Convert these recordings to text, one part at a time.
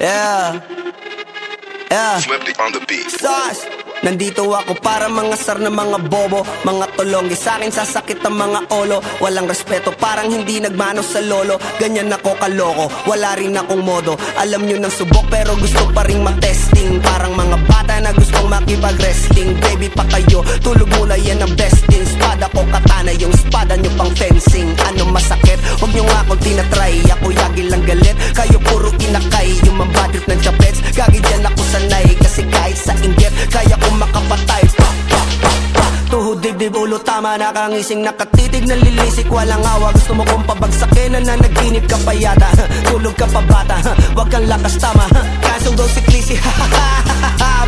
yeah. Yeah. Flipped it on the beat. Sus! Nandito ako para mga sar na mga bobo Mga tulonggi sa akin sasakit ang mga olo Walang respeto parang hindi nagmano sa lolo Ganyan ako kaloko, wala rin akong modo Alam nyo ng subok pero gusto pa rin matesting Parang mga bata na gustong makipag-wrestling Baby pa kayo, tulog muna yan ang besting Spada ko katana, yung spada nyo pang fencing Ano masakit? Huwag nyo nga akong tinatry Ako Tuhod dibdib ulo tama Nakangising nakatitig nalilisik. Walang awa Gusto mo kong pabagsakin Na nanaginip ka pa yata. Tulog ka pa bata. Huwag kang lakas tama. Kaso daw si Clissy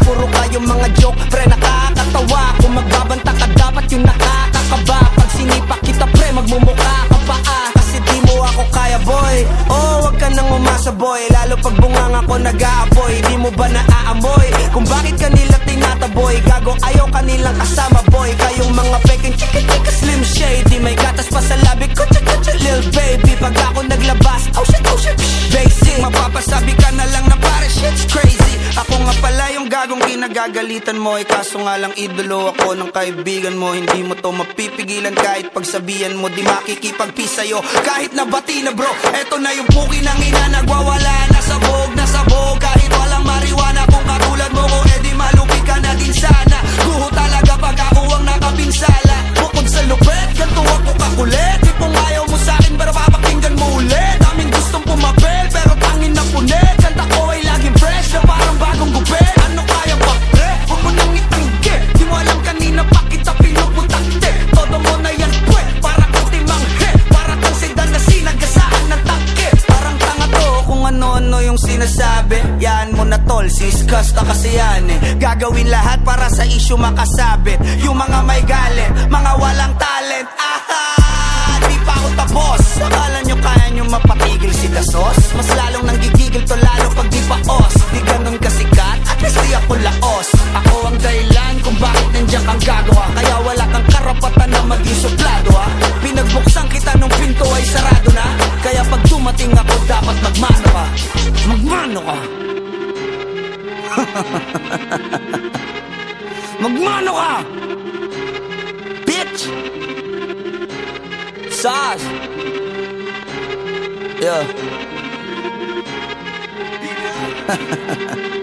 Puro kayo mga joke Pre nakakatawa. Kung magbabanta ka dapat yung nakakakaba. Pag sinipa kita pre Magmumukha ka pa ah. Kasi di mo ako kaya boy. Oh wag ka nang umasa boy. Lalo pag bunganga ko nag-aapoy. Di mo ba naaamoy? Kung bakit kanila Gago ayaw kanilang kasama boy. Kayong mga peking chika chika slim shady May gatas pa sa labi ko chika chika lil baby. Pag ako naglabas Oh shit oh shit. Basic Mapapasabi ka na lang na pare shit's crazy. Ako nga pala yung gagong kinagagalitan mo. Eh kaso nga lang idolo ako ng kaibigan mo. Hindi mo to mapipigilan kahit pagsabihan mo. Di makikipagpis sa'yo kahit nabati na bro. Eto na yung puki ng ina. Nagwawala Nasabog, nasabog kahit walang mariwana Kung katulad mo tol, siskas na kasi yan eh. Gagawin lahat para sa issue makasabit. Yung mga may galit, mga walang talent. Aha! Di pa ako tapos. Akala nyo kaya nyo mapatigil si Dasos? Mas lalong nang gigigil to lalo pag di pa os. Di ganun kasikat, at least di ako laos. Ako ang dahilan kung bakit nandiyan kang gagawa. Kaya wala kang karapatan na maging suplado ha Pinagbuksan kita nung pinto ay sarado na. Kaya pag dumating ako dapat magmano ka. Magmano ka Magmano ka! Bitch! Sas! Yeah